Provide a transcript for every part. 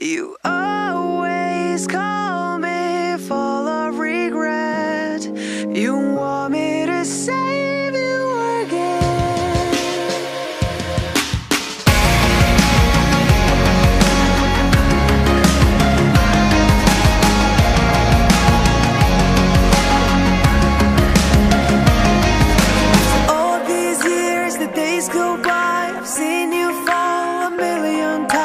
You always call me full of regret. You want me to save you again. All these years, the days go by. I've seen you fall a million times.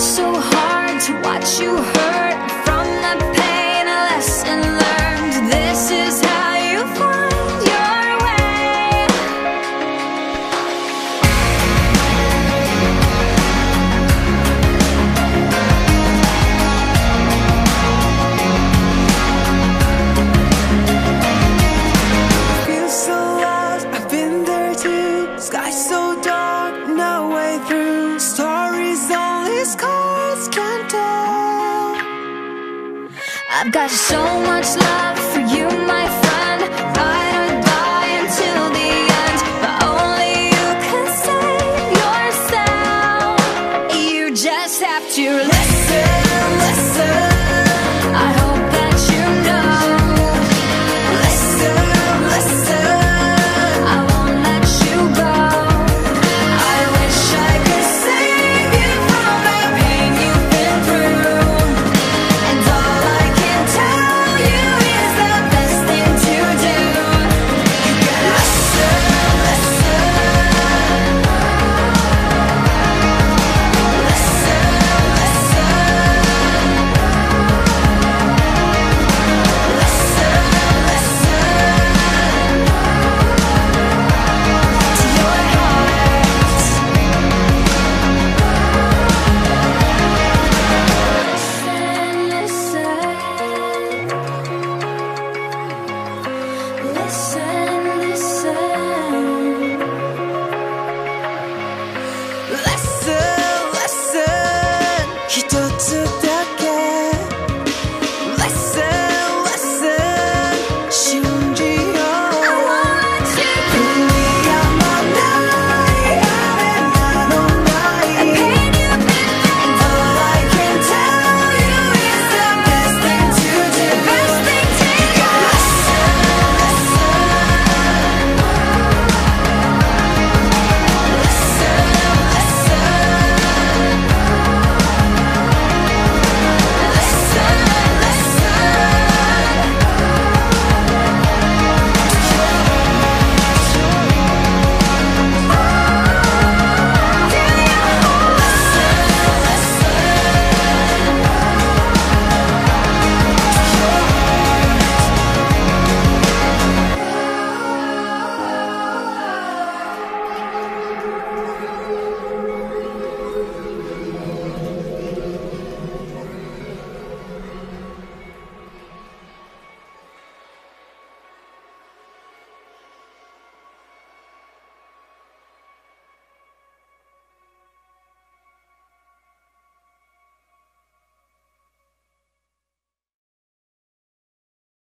So hard to watch you hurt from the pain. A lesson learned. This is how you find your way. Feel so lost, I've been there too. Sky so dark, I've got so much love for you, my